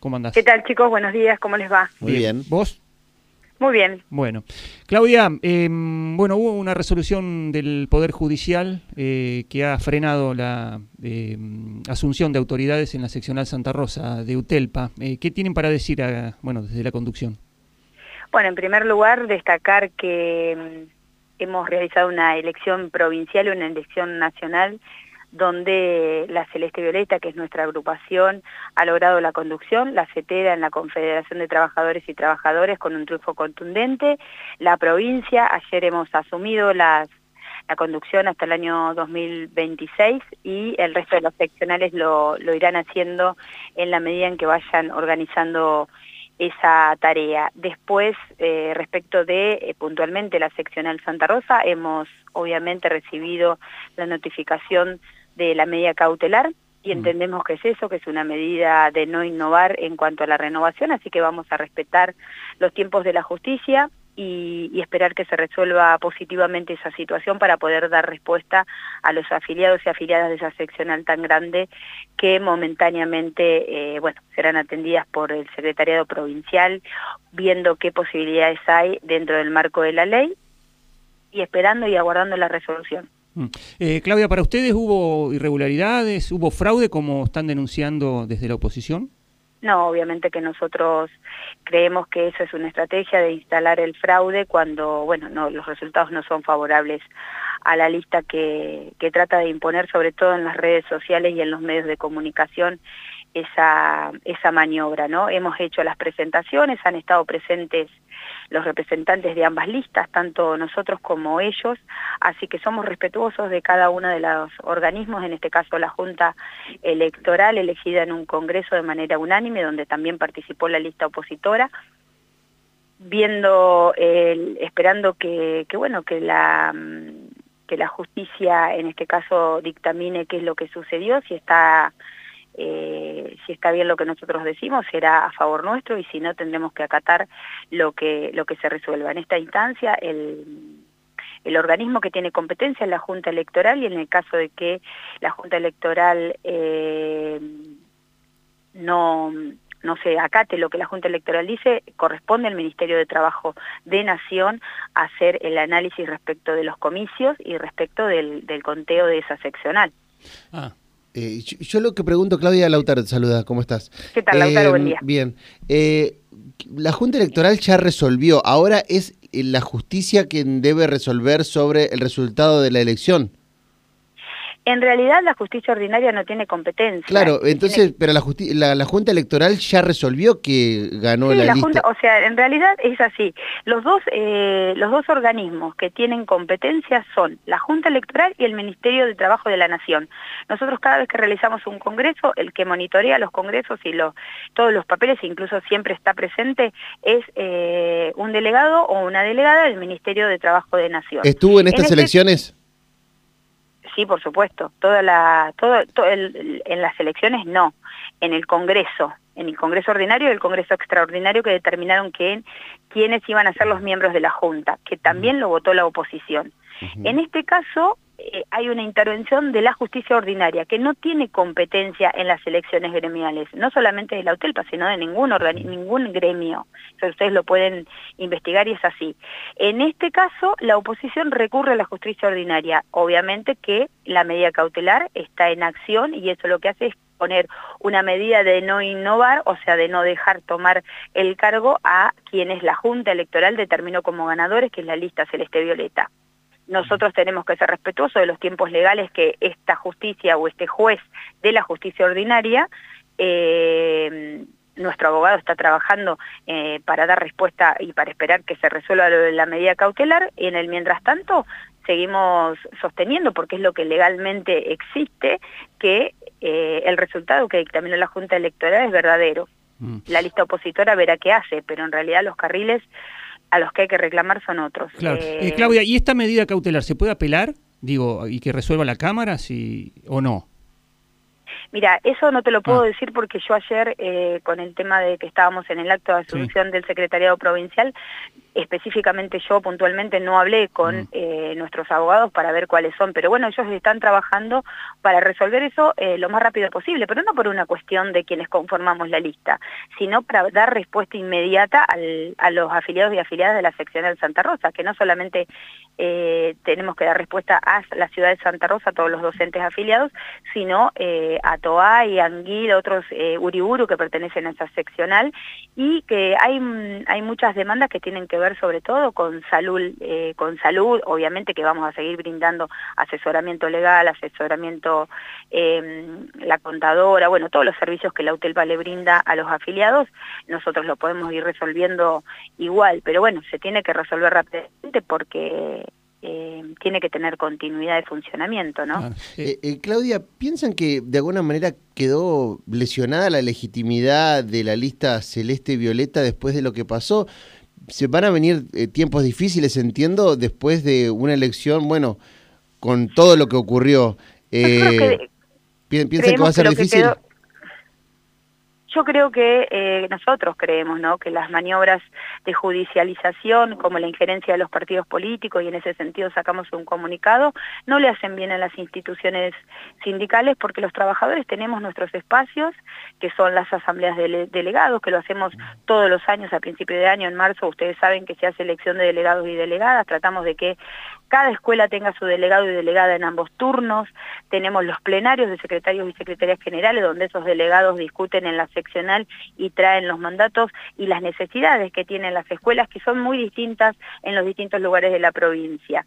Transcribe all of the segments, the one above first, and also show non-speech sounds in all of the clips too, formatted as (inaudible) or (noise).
¿Cómo andás? ¿Qué tal, chicos? Buenos días, ¿cómo les va? Muy bien. ¿Vos? Muy bien. Bueno. Claudia, eh, bueno, hubo una resolución del Poder Judicial eh, que ha frenado la eh, asunción de autoridades en la seccional Santa Rosa de Utelpa. Eh, ¿Qué tienen para decir, a, bueno, desde la conducción? Bueno, en primer lugar, destacar que mm, hemos realizado una elección provincial y una elección nacional donde la Celeste Violeta, que es nuestra agrupación, ha logrado la conducción, la CETERA en la Confederación de Trabajadores y Trabajadores con un triunfo contundente, la provincia, ayer hemos asumido las, la conducción hasta el año 2026 y el resto de los seccionales lo, lo irán haciendo en la medida en que vayan organizando esa tarea. Después, eh, respecto de eh, puntualmente la seccional Santa Rosa, hemos obviamente recibido la notificación de la medida cautelar y entendemos que es eso, que es una medida de no innovar en cuanto a la renovación, así que vamos a respetar los tiempos de la justicia y, y, esperar que se resuelva positivamente esa situación para poder dar respuesta a los afiliados y afiliadas de esa seccional tan grande que momentáneamente, eh, bueno, serán atendidas por el secretariado provincial, viendo qué posibilidades hay dentro del marco de la ley y esperando y aguardando la resolución. Eh, Claudia, ¿para ustedes hubo irregularidades, hubo fraude como están denunciando desde la oposición? No, obviamente que nosotros creemos que eso es una estrategia de instalar el fraude cuando, bueno, no, los resultados no son favorables a la lista que, que trata de imponer, sobre todo en las redes sociales y en los medios de comunicación, esa, esa maniobra, ¿no? Hemos hecho las presentaciones, han estado presentes los representantes de ambas listas, tanto nosotros como ellos, así que somos respetuosos de cada uno de los organismos, en este caso la Junta Electoral elegida en un congreso de manera unánime, donde también participó la lista opositora, viendo, el, esperando que, que, bueno, que la que la justicia en este caso dictamine qué es lo que sucedió, si está eh, si está bien lo que nosotros decimos, será a favor nuestro y si no tendremos que acatar lo que, lo que se resuelva. En esta instancia, el, el organismo que tiene competencia es la Junta Electoral y en el caso de que la Junta Electoral eh, no, no se acate lo que la Junta Electoral dice, corresponde al Ministerio de Trabajo de Nación hacer el análisis respecto de los comicios y respecto del, del conteo de esa seccional. Ah. Eh, yo, yo, lo que pregunto, Claudia Lautaro, te saluda, ¿cómo estás? ¿Qué tal, Lautaro? Eh, Buen día. Bien. Eh, la Junta Electoral ya resolvió, ahora es la justicia quien debe resolver sobre el resultado de la elección. En realidad la justicia ordinaria no tiene competencia. Claro, entonces, tiene... pero la, la, la, Junta Electoral ya resolvió que ganó sí, la, la lista. Junta, o sea, en realidad es así. Los dos, eh, los dos organismos que tienen competencia son la Junta Electoral y el Ministerio de Trabajo de la Nación. Nosotros cada vez que realizamos un congreso, el que monitorea los congresos y lo, todos los papeles, incluso siempre está presente, es eh, un delegado o una delegada del Ministerio de Trabajo de Nación. ¿Estuvo en estas en elecciones? Este... Sí, por supuesto. Toda la, todo, todo el, en las elecciones no. En el Congreso, en el Congreso ordinario y el Congreso extraordinario que determinaron que, quiénes iban a ser los miembros de la Junta, que también lo votó la oposición. Uh -huh. En este caso eh, hay una intervención de la justicia ordinaria que no tiene competencia en las elecciones gremiales, no solamente de la UTELPA, sino de ningún, ningún gremio. Ustedes lo pueden investigar y es así. En este caso, la oposición recurre a la justicia ordinaria. Obviamente que la medida cautelar está en acción y eso lo que hace es poner una medida de no innovar, o sea, de no dejar tomar el cargo a quienes la Junta Electoral determinó como ganadores, que es la lista Celeste Violeta nosotros tenemos que ser respetuosos de los tiempos legales que esta justicia o este juez de la justicia ordinaria, eh, nuestro abogado está trabajando eh, para dar respuesta y para esperar que se resuelva lo de la medida cautelar, y en el mientras tanto seguimos sosteniendo, porque es lo que legalmente existe, que eh, el resultado que dictaminó la Junta Electoral es verdadero. Mm. La lista opositora verá qué hace, pero en realidad los carriles a los que hay que reclamar son otros. Claro. Eh, eh, Claudia, ¿y esta medida cautelar se puede apelar? Digo, y que resuelva la Cámara si, o no. Mira, eso no te lo puedo ah. decir porque yo ayer, eh, con el tema de que estábamos en el acto de asunción del secretariado provincial, específicamente yo puntualmente no hablé con mm. eh, nuestros abogados para ver cuáles son, pero bueno, ellos están trabajando para resolver eso eh, lo más rápido posible, pero no por una cuestión de quienes conformamos la lista, sino para dar respuesta inmediata a los afiliados y afiliadas de la sección de Santa Rosa, que no solamente tenemos que dar respuesta a la ciudad de Santa Rosa, a todos los docentes afiliados, sino a Toay, Anguil, otros eh, Uriburu que pertenecen a esa seccional y que hay, hay muchas demandas que tienen que ver sobre todo con salud, eh, con salud, obviamente que vamos a seguir brindando asesoramiento legal, asesoramiento, em, la contadora, bueno, todos los servicios que la UTELPA le brinda a los afiliados, nosotros lo podemos ir resolviendo igual, pero bueno, se tiene que resolver rápidamente porque eh, tiene que tener continuidad de funcionamiento, ¿no? Eh, eh, Claudia, ¿piensan que de alguna manera quedó lesionada la legitimidad de la lista celeste-violeta después de lo que pasó? Se van a venir tiempos difíciles, entiendo, después de una elección, bueno, con todo lo que ocurrió. ¿Piensan que va a ser difícil? Yo creo que eh, nosotros creemos ¿no? que las maniobras de judicialización, como la injerencia de los partidos políticos, y en ese sentido sacamos un comunicado, no le hacen bien a las instituciones sindicales porque los trabajadores tenemos nuestros espacios, que son las asambleas de delegados, que lo hacemos todos los años a principio de año, en marzo, ustedes saben que se hace elección de delegados y delegadas, tratamos de que cada escuela tenga su delegado y delegada en ambos turnos, tenemos los plenarios de secretarios y secretarias generales donde esos delegados discuten en la seccional y traen los mandatos y las necesidades que tienen las escuelas que son muy distintas en los distintos lugares de la provincia.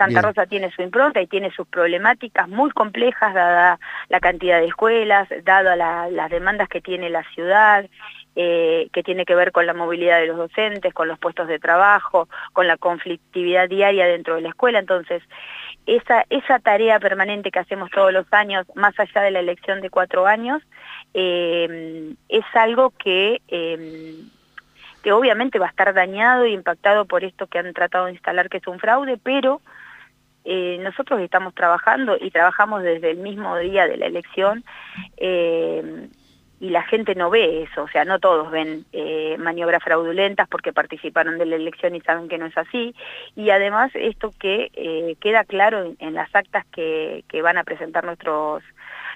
Santa Rosa tiene su impronta y tiene sus problemáticas muy complejas dada la cantidad de escuelas, dada las demandas que tiene la ciudad, eh, que tiene que ver con la movilidad de los docentes, con los puestos de trabajo, con la conflictividad diaria dentro de la escuela. Entonces, esa, esa tarea permanente que hacemos todos los años, más allá de la elección de cuatro años, eh, es algo que... Eh, que obviamente va a estar dañado e impactado por esto que han tratado de instalar que es un fraude, pero eh, nosotros estamos trabajando y trabajamos desde el mismo día de la elección eh, y la gente no ve eso, o sea, no todos ven eh, maniobras fraudulentas porque participaron de la elección y saben que no es así. Y además esto que queda claro en, las actas que, que van a presentar nuestros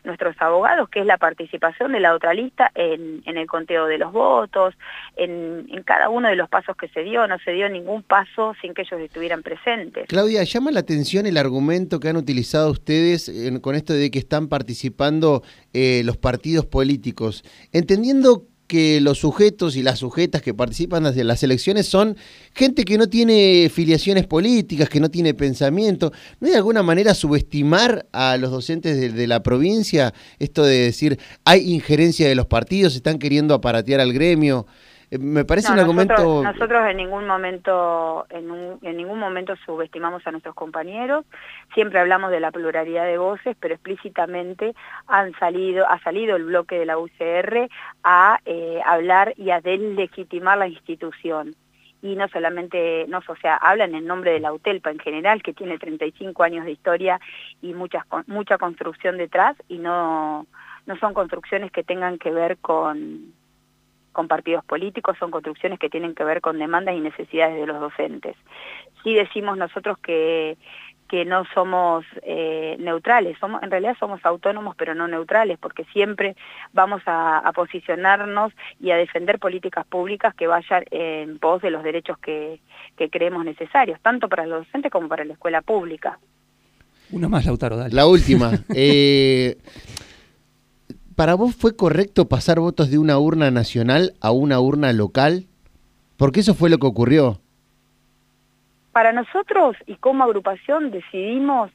nuestros abogados, que es la participación de la otra lista en, el conteo de los votos, en, cada uno de los pasos que se dio, no se dio ningún paso sin que ellos estuvieran presentes. Claudia, llama la atención el argumento que han utilizado ustedes con esto de que están participando eh, los partidos políticos, entendiendo que los sujetos y las sujetas que participan de las elecciones son gente que no tiene filiaciones políticas, que no tiene pensamiento. ¿No hay de alguna manera subestimar a los docentes de, la provincia esto de decir hay injerencia de los partidos, están queriendo aparatear al gremio? Eh, me parece un argumento... Nosotros en ningún momento, en, en, ningún momento subestimamos a nuestros compañeros, siempre hablamos de la pluralidad de voces, pero explícitamente han salido, ha salido el bloque de la UCR a eh, hablar y a deslegitimar la institución. Y no solamente, no, o sea, hablan en nombre de la UTELPA en general, que tiene 35 años de historia y muchas, mucha construcción detrás, y no, no son construcciones que tengan que ver con, con partidos políticos, son construcciones que tienen que ver con demandas y necesidades de los docentes. Sí decimos nosotros que, que no somos eh, neutrales, somos, en realidad somos autónomos pero no neutrales, porque siempre vamos a, posicionarnos y a defender políticas públicas que vayan en pos de los derechos que, que creemos necesarios, tanto para los docentes como para la escuela pública. Una más, Lautaro, dale. La última. (laughs) eh, ¿para vos fue correcto pasar votos de una urna nacional a una urna local? Porque eso fue lo que ocurrió. Para nosotros y como agrupación decidimos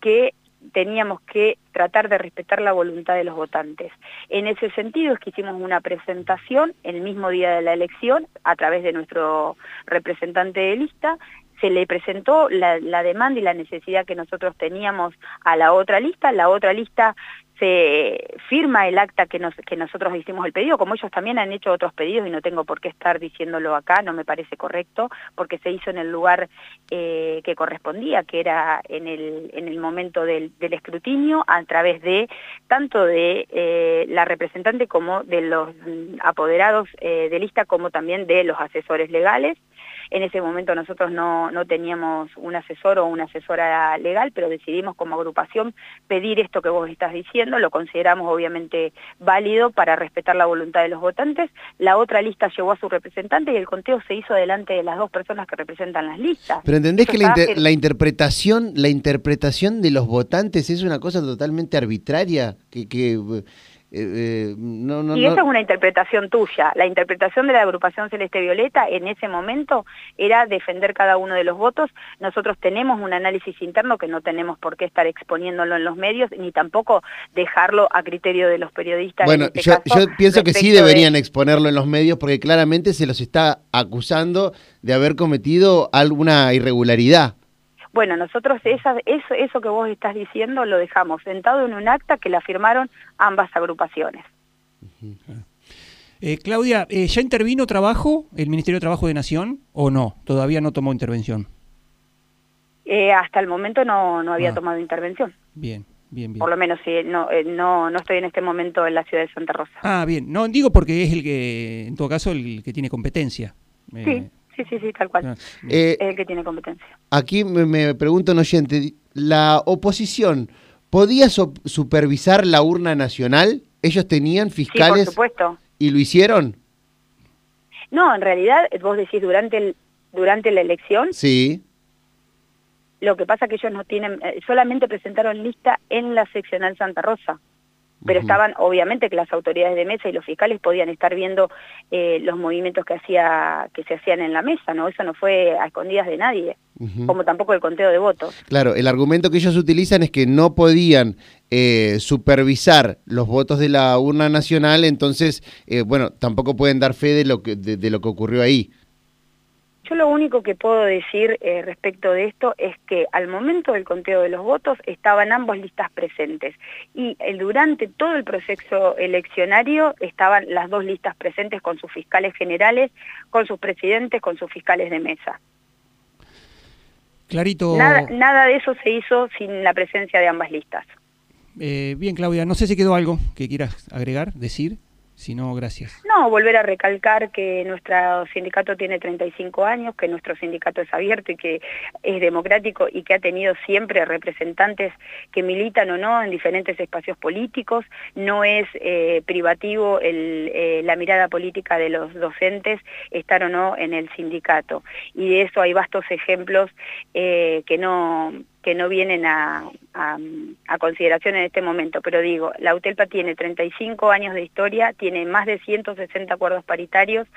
que teníamos que tratar de respetar la voluntad de los votantes. En ese sentido es que hicimos una presentación el mismo día de la elección a través de nuestro representante de lista, se le presentó la, demanda y la necesidad que nosotros teníamos a la otra lista, la otra lista se firma el acta que, nos, que nosotros hicimos el pedido, como ellos también han hecho otros pedidos y no tengo por qué estar diciéndolo acá, no me parece correcto, porque se hizo en el lugar eh, que correspondía, que era en el, en el momento del, escrutinio, a través de tanto de eh, la representante como de los apoderados eh, de lista, como también de los asesores legales. En ese momento nosotros no, no teníamos un asesor o una asesora legal, pero decidimos como agrupación pedir esto que vos estás diciendo, lo consideramos obviamente válido para respetar la voluntad de los votantes. La otra lista llevó a su representante y el conteo se hizo delante de las dos personas que representan las listas. Pero entendés que la, interpretación, la interpretación de los votantes es una cosa totalmente arbitraria, que, que eh, eh, no, y esa es una interpretación tuya. La interpretación de la agrupación Celeste Violeta en ese momento era defender cada uno de los votos. Nosotros tenemos un análisis interno que no tenemos por qué estar exponiéndolo en los medios, ni tampoco dejarlo a criterio de los periodistas. Bueno, este yo, pienso que sí deberían exponerlo en los medios porque claramente se los está acusando de haber cometido alguna irregularidad. Bueno, nosotros esa, eso, eso que vos estás diciendo lo dejamos sentado en un acta que la firmaron ambas agrupaciones. Eh, Claudia, eh, ¿ya intervino trabajo el Ministerio de Trabajo de Nación o no? ¿Todavía no tomó intervención? Eh, hasta el momento no, no había ah. tomado intervención. Bien. Bien, bien. Por lo menos sí, no, no, no estoy en este momento en la ciudad de Santa Rosa. Ah, bien. No, digo porque es el que, en todo caso, el que tiene competencia. Sí, Sí, sí, sí, tal cual. Ah, es el que tiene competencia. Aquí me, pregunto un oyente, ¿la oposición podía supervisar la urna nacional? ¿Ellos tenían fiscales? Sí, por supuesto. ¿Y lo hicieron? No, en realidad, vos decís durante, el, durante la elección. Sí. Lo que pasa que ellos no tienen, eh, solamente presentaron lista en la seccional Santa Rosa pero estaban, obviamente que las autoridades de mesa y los fiscales podían estar viendo eh, los movimientos que, hacía, que se hacían en la mesa, ¿no? Eso no fue a escondidas de nadie, como tampoco el conteo de votos. Claro, el argumento que ellos utilizan es que no podían eh, supervisar los votos de la urna nacional, entonces, eh, bueno, tampoco pueden dar fe de lo que, de lo que ocurrió ahí. Yo lo único que puedo decir eh, respecto de esto es que al momento del conteo de los votos estaban ambas listas presentes y durante todo el proceso eleccionario estaban las dos listas presentes con sus fiscales generales, con sus presidentes, con sus fiscales de mesa. Clarito. Nada, de eso se hizo sin la presencia de ambas listas. Eh, bien, Claudia, no sé si quedó algo que quieras agregar, decir. Si no, gracias. No, volver a recalcar que nuestro sindicato tiene 35 años, que nuestro sindicato es abierto y que es democrático y que ha tenido siempre representantes que militan o no en diferentes espacios políticos. No es eh, privativo eh, la mirada política de los docentes estar o no en el sindicato. Y de eso hay vastos ejemplos eh, que no que no vienen a, consideración en este momento, pero digo, la UTELPA tiene 35 años de historia, tiene más de 160 acuerdos paritarios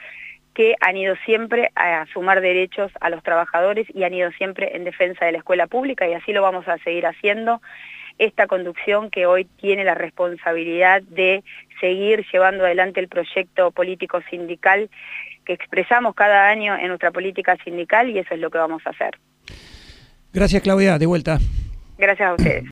que han ido siempre a sumar derechos a los trabajadores y han ido siempre en defensa de la escuela pública y así lo vamos a seguir haciendo. Esta conducción que hoy tiene la responsabilidad de seguir llevando adelante el proyecto político sindical que expresamos cada año en nuestra política sindical y eso es lo que vamos a hacer. Gracias, Claudia. De vuelta. Gracias a ustedes.